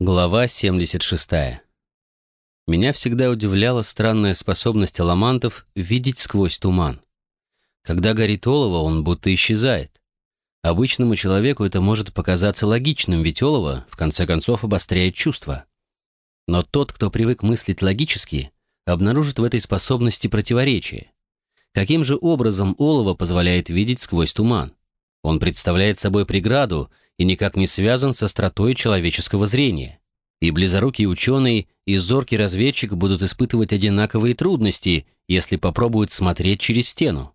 Глава 76. Меня всегда удивляла странная способность аламантов видеть сквозь туман. Когда горит олово, он будто исчезает. Обычному человеку это может показаться логичным, ведь олово, в конце концов, обостряет чувства. Но тот, кто привык мыслить логически, обнаружит в этой способности противоречие. Каким же образом олово позволяет видеть сквозь туман? Он представляет собой преграду и никак не связан с остротой человеческого зрения. И близорукий ученый, и зоркий разведчик будут испытывать одинаковые трудности, если попробуют смотреть через стену.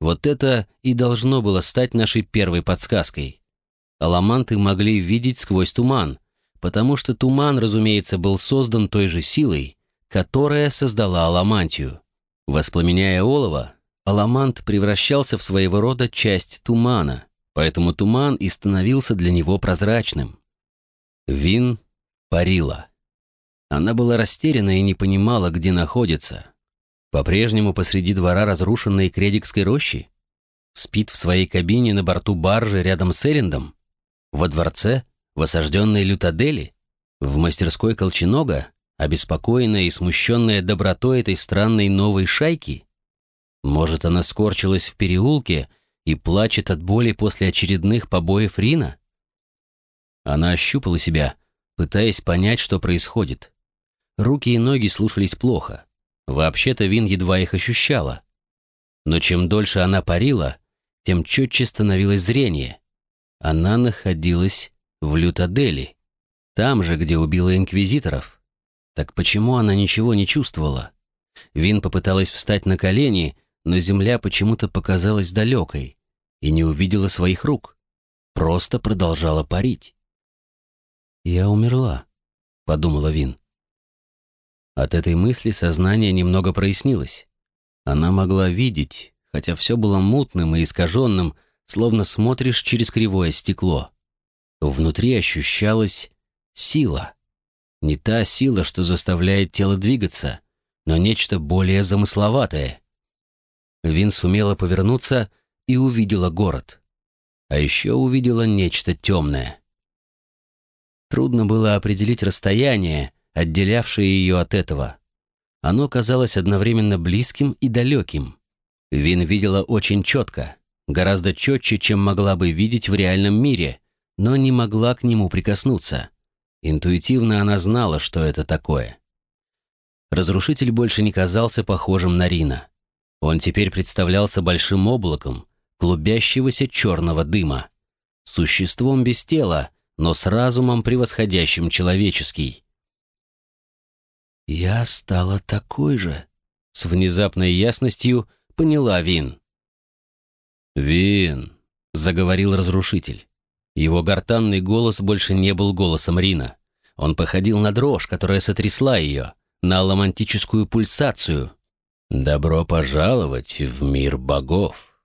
Вот это и должно было стать нашей первой подсказкой. Аламанты могли видеть сквозь туман, потому что туман, разумеется, был создан той же силой, которая создала аламантию. Воспламеняя олово, аламант превращался в своего рода часть тумана, поэтому туман и становился для него прозрачным. Вин парила. Она была растеряна и не понимала, где находится. По-прежнему посреди двора разрушенной Кредикской рощи? Спит в своей кабине на борту баржи рядом с Эллендом? Во дворце? В осажденной Лютадели? В мастерской Колченога? Обеспокоенная и смущенная добротой этой странной новой шайки? Может, она скорчилась в переулке и плачет от боли после очередных побоев Рина? Она ощупала себя, пытаясь понять, что происходит. Руки и ноги слушались плохо. Вообще-то Вин едва их ощущала. Но чем дольше она парила, тем четче становилось зрение. Она находилась в Лютадели, там же, где убила инквизиторов. Так почему она ничего не чувствовала? Вин попыталась встать на колени, но земля почему-то показалась далекой и не увидела своих рук. Просто продолжала парить. «Я умерла», — подумала Вин. От этой мысли сознание немного прояснилось. Она могла видеть, хотя все было мутным и искаженным, словно смотришь через кривое стекло. Внутри ощущалась сила. Не та сила, что заставляет тело двигаться, но нечто более замысловатое. Вин сумела повернуться и увидела город. А еще увидела нечто темное. Трудно было определить расстояние, отделявшее ее от этого. Оно казалось одновременно близким и далеким. Вин видела очень четко, гораздо четче, чем могла бы видеть в реальном мире, но не могла к нему прикоснуться. Интуитивно она знала, что это такое. Разрушитель больше не казался похожим на Рина. Он теперь представлялся большим облаком, клубящегося черного дыма. Существом без тела, но с разумом, превосходящим человеческий. «Я стала такой же», — с внезапной ясностью поняла Вин. «Вин», — заговорил разрушитель. Его гортанный голос больше не был голосом Рина. Он походил на дрожь, которая сотрясла ее, на ламантическую пульсацию, «Добро пожаловать в мир богов!»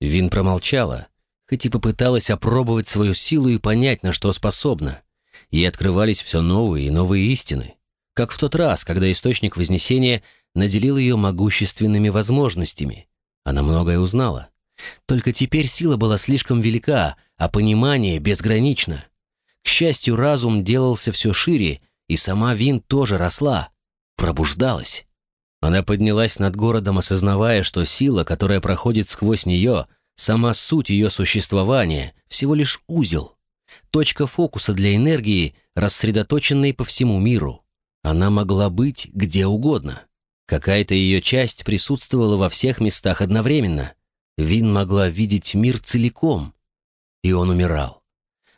Вин промолчала, хоть и попыталась опробовать свою силу и понять, на что способна. Ей открывались все новые и новые истины, как в тот раз, когда Источник Вознесения наделил ее могущественными возможностями. Она многое узнала. Только теперь сила была слишком велика, а понимание безгранично. К счастью, разум делался все шире, и сама Вин тоже росла, пробуждалась. Она поднялась над городом, осознавая, что сила, которая проходит сквозь нее, сама суть ее существования, всего лишь узел. Точка фокуса для энергии, рассредоточенной по всему миру. Она могла быть где угодно. Какая-то ее часть присутствовала во всех местах одновременно. Вин могла видеть мир целиком. И он умирал.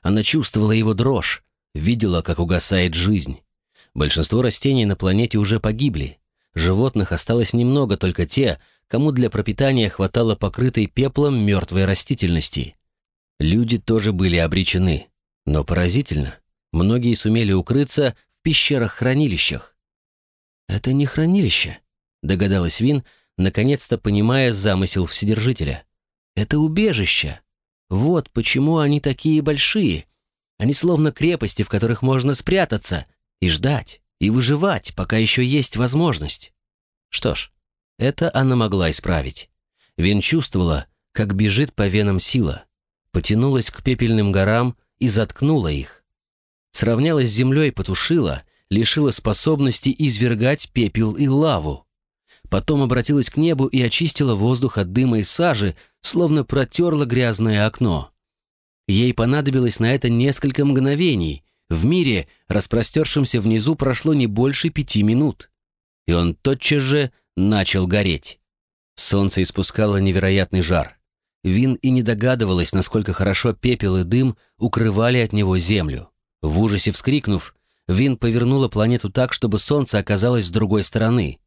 Она чувствовала его дрожь, видела, как угасает жизнь. Большинство растений на планете уже погибли. Животных осталось немного, только те, кому для пропитания хватало покрытой пеплом мертвой растительности. Люди тоже были обречены. Но поразительно, многие сумели укрыться в пещерах-хранилищах. «Это не хранилище», — догадалась Вин, наконец-то понимая замысел Вседержителя. «Это убежище. Вот почему они такие большие. Они словно крепости, в которых можно спрятаться и ждать и выживать, пока еще есть возможность. Что ж, это она могла исправить. Вин чувствовала, как бежит по венам сила, потянулась к пепельным горам и заткнула их. сравнялась с землей, потушила, лишила способности извергать пепел и лаву. Потом обратилась к небу и очистила воздух от дыма и сажи, словно протерла грязное окно. Ей понадобилось на это несколько мгновений. В мире, распростершемся внизу, прошло не больше пяти минут. И он тотчас же начал гореть. Солнце испускало невероятный жар. Вин и не догадывалась, насколько хорошо пепел и дым укрывали от него землю. В ужасе вскрикнув, Вин повернула планету так, чтобы солнце оказалось с другой стороны.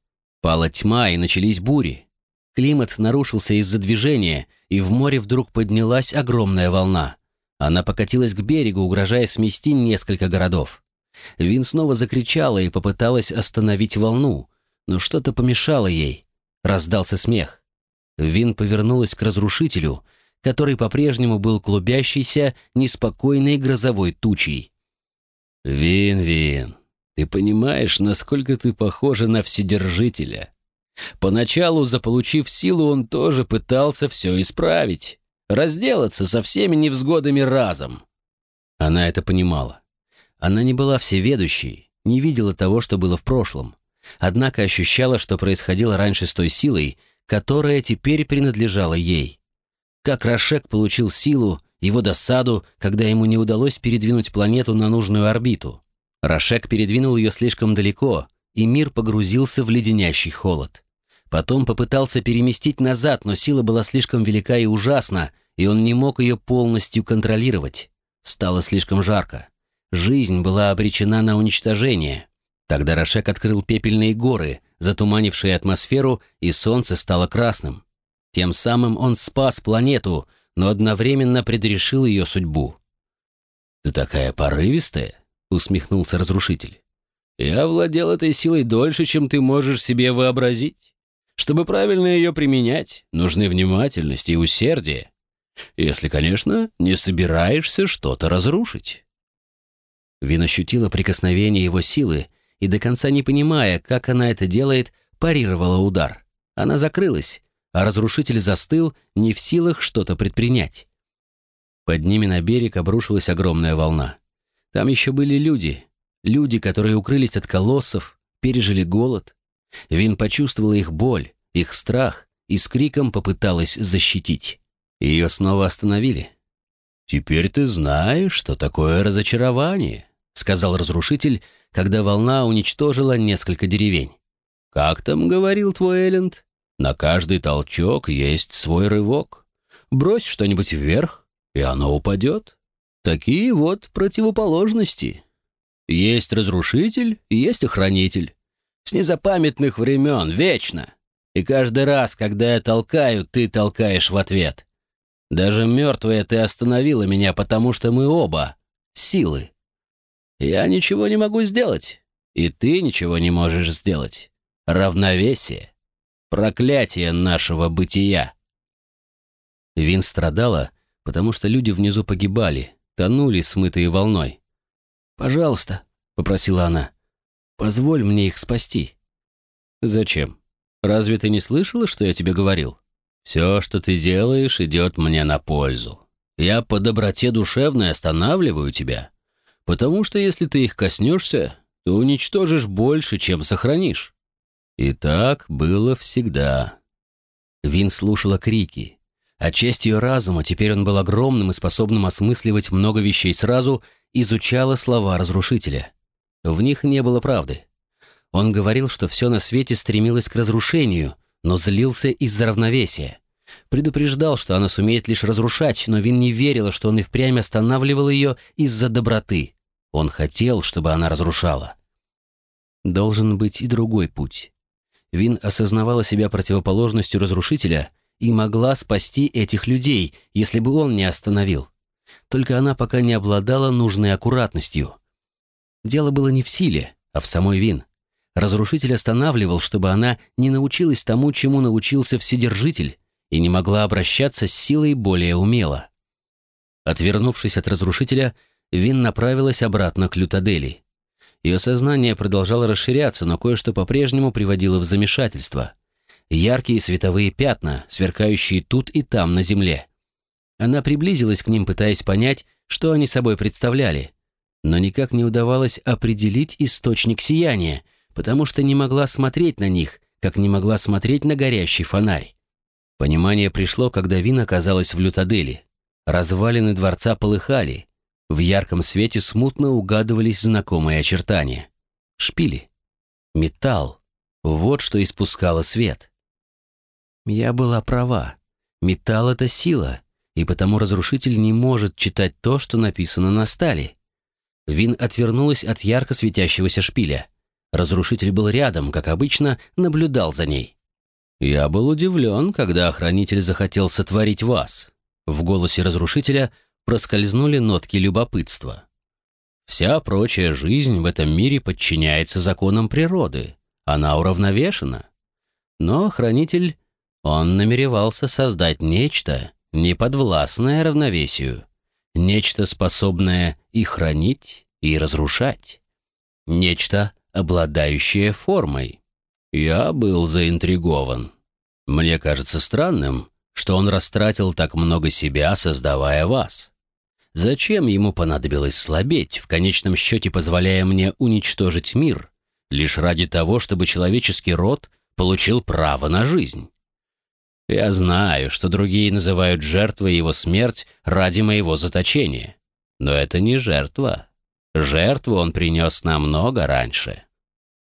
Пала тьма, и начались бури. Климат нарушился из-за движения, и в море вдруг поднялась огромная волна. Она покатилась к берегу, угрожая смести несколько городов. Вин снова закричала и попыталась остановить волну, но что-то помешало ей. Раздался смех. Вин повернулась к разрушителю, который по-прежнему был клубящейся, неспокойной грозовой тучей. «Вин, Вин, ты понимаешь, насколько ты похожа на Вседержителя? Поначалу, заполучив силу, он тоже пытался все исправить, разделаться со всеми невзгодами разом». Она это понимала. Она не была всеведущей, не видела того, что было в прошлом, однако ощущала, что происходило раньше с той силой, которая теперь принадлежала ей. Как Рашек получил силу, его досаду, когда ему не удалось передвинуть планету на нужную орбиту. Рашек передвинул ее слишком далеко, и мир погрузился в леденящий холод. Потом попытался переместить назад, но сила была слишком велика и ужасна, и он не мог ее полностью контролировать. Стало слишком жарко. Жизнь была обречена на уничтожение. Тогда Рашек открыл пепельные горы, затуманившие атмосферу, и солнце стало красным. Тем самым он спас планету, но одновременно предрешил ее судьбу. «Ты такая порывистая», — усмехнулся разрушитель. «Я владел этой силой дольше, чем ты можешь себе вообразить. Чтобы правильно ее применять, нужны внимательность и усердие. Если, конечно, не собираешься что-то разрушить». Вин ощутила прикосновение его силы, и до конца не понимая, как она это делает, парировала удар. Она закрылась, а разрушитель застыл, не в силах что-то предпринять. Под ними на берег обрушилась огромная волна. Там еще были люди, люди, которые укрылись от колоссов, пережили голод. Вин почувствовала их боль, их страх и с криком попыталась защитить. Ее снова остановили. «Теперь ты знаешь, что такое разочарование», — сказал разрушитель, когда волна уничтожила несколько деревень. «Как там говорил твой Элленд? На каждый толчок есть свой рывок. Брось что-нибудь вверх, и оно упадет. Такие вот противоположности. Есть разрушитель, есть охранитель. С незапамятных времен, вечно. И каждый раз, когда я толкаю, ты толкаешь в ответ. Даже мертвая ты остановила меня, потому что мы оба силы. Я ничего не могу сделать, и ты ничего не можешь сделать. Равновесие. Проклятие нашего бытия. Вин страдала, потому что люди внизу погибали, тонули, смытые волной. «Пожалуйста», — попросила она, — «позволь мне их спасти». «Зачем? Разве ты не слышала, что я тебе говорил? Все, что ты делаешь, идет мне на пользу. Я по доброте душевной останавливаю тебя, потому что если ты их коснешься, то уничтожишь больше, чем сохранишь». И так было всегда. Вин слушала крики, а часть ее разума, теперь он был огромным и способным осмысливать много вещей сразу, изучала слова разрушителя. В них не было правды. Он говорил, что все на свете стремилось к разрушению, но злился из-за равновесия. Предупреждал, что она сумеет лишь разрушать, но Вин не верила, что он и впрямь останавливал ее из-за доброты. Он хотел, чтобы она разрушала. Должен быть и другой путь. Вин осознавала себя противоположностью разрушителя и могла спасти этих людей, если бы он не остановил. Только она пока не обладала нужной аккуратностью. Дело было не в силе, а в самой Вин. Разрушитель останавливал, чтобы она не научилась тому, чему научился Вседержитель, и не могла обращаться с силой более умело. Отвернувшись от разрушителя, Вин направилась обратно к Лютадели. Ее сознание продолжало расширяться, но кое-что по-прежнему приводило в замешательство яркие световые пятна, сверкающие тут и там на земле. Она приблизилась к ним, пытаясь понять, что они собой представляли. Но никак не удавалось определить источник сияния, потому что не могла смотреть на них, как не могла смотреть на горящий фонарь. Понимание пришло, когда Вин оказалась в Лютадели. Развалины дворца полыхали. В ярком свете смутно угадывались знакомые очертания. Шпили. Металл. Вот что испускало свет. Я была права. Металл — это сила, и потому разрушитель не может читать то, что написано на стали. Вин отвернулась от ярко светящегося шпиля. Разрушитель был рядом, как обычно, наблюдал за ней. «Я был удивлен, когда охранитель захотел сотворить вас». В голосе разрушителя проскользнули нотки любопытства. «Вся прочая жизнь в этом мире подчиняется законам природы. Она уравновешена. Но охранитель, он намеревался создать нечто, неподвластное равновесию, нечто, способное и хранить, и разрушать, нечто, обладающее формой. Я был заинтригован. Мне кажется странным, что он растратил так много себя, создавая вас. Зачем ему понадобилось слабеть, в конечном счете позволяя мне уничтожить мир, лишь ради того, чтобы человеческий род получил право на жизнь? Я знаю, что другие называют жертвой его смерть ради моего заточения. Но это не жертва. Жертву он принес намного раньше.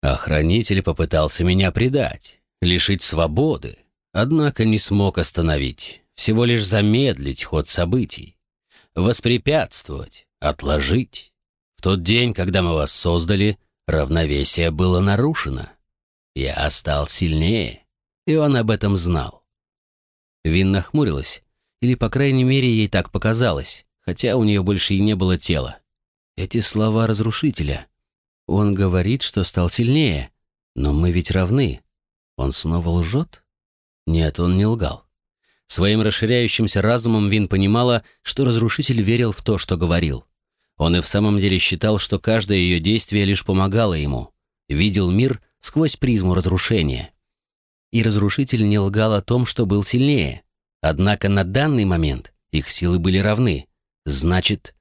Охранитель попытался меня предать, лишить свободы, однако не смог остановить, всего лишь замедлить ход событий, воспрепятствовать, отложить. В тот день, когда мы вас создали, равновесие было нарушено. Я стал сильнее, и он об этом знал. Вин нахмурилась, или, по крайней мере, ей так показалось, хотя у нее больше и не было тела. Эти слова разрушителя — он говорит, что стал сильнее. Но мы ведь равны. Он снова лжет? Нет, он не лгал. Своим расширяющимся разумом Вин понимала, что разрушитель верил в то, что говорил. Он и в самом деле считал, что каждое ее действие лишь помогало ему. Видел мир сквозь призму разрушения. И разрушитель не лгал о том, что был сильнее. Однако на данный момент их силы были равны. Значит,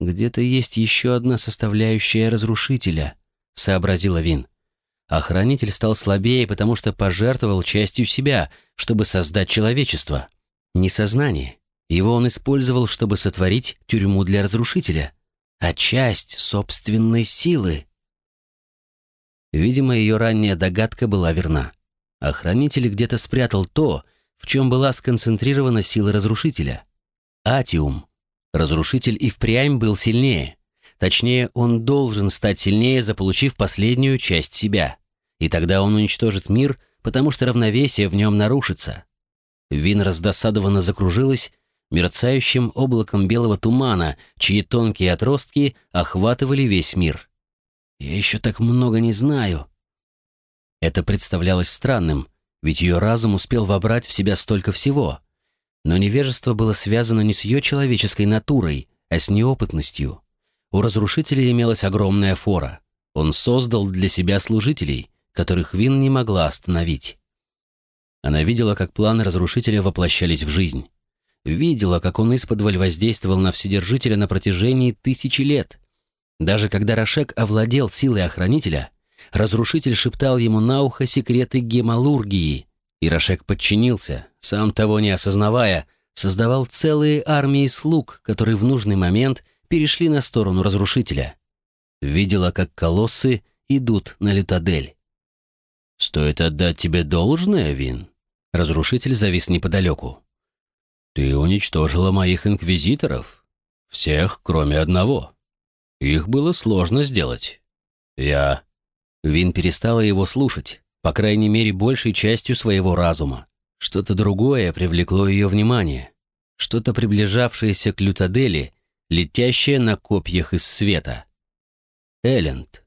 «Где-то есть еще одна составляющая разрушителя», — сообразила Вин. Охранитель стал слабее, потому что пожертвовал частью себя, чтобы создать человечество. Не сознание. Его он использовал, чтобы сотворить тюрьму для разрушителя, а часть собственной силы. Видимо, ее ранняя догадка была верна. Охранитель где-то спрятал то, в чем была сконцентрирована сила разрушителя. Атиум. Разрушитель и впрямь был сильнее. Точнее, он должен стать сильнее, заполучив последнюю часть себя. И тогда он уничтожит мир, потому что равновесие в нем нарушится. Вин раздосадованно закружилась мерцающим облаком белого тумана, чьи тонкие отростки охватывали весь мир. «Я еще так много не знаю». Это представлялось странным, ведь ее разум успел вобрать в себя столько всего — но невежество было связано не с ее человеческой натурой, а с неопытностью. У разрушителя имелась огромная фора. Он создал для себя служителей, которых Вин не могла остановить. Она видела, как планы разрушителя воплощались в жизнь. Видела, как он исподволь воздействовал на Вседержителя на протяжении тысячи лет. Даже когда Рошек овладел силой охранителя, разрушитель шептал ему на ухо секреты гемалургии, Ирошек подчинился, сам того не осознавая, создавал целые армии слуг, которые в нужный момент перешли на сторону разрушителя. Видела, как колоссы идут на Лютадель. «Стоит отдать тебе должное, Вин?» Разрушитель завис неподалеку. «Ты уничтожила моих инквизиторов. Всех, кроме одного. Их было сложно сделать. Я...» Вин перестала его слушать по крайней мере, большей частью своего разума. Что-то другое привлекло ее внимание. Что-то приближавшееся к Лютадели, летящее на копьях из света. Элленд.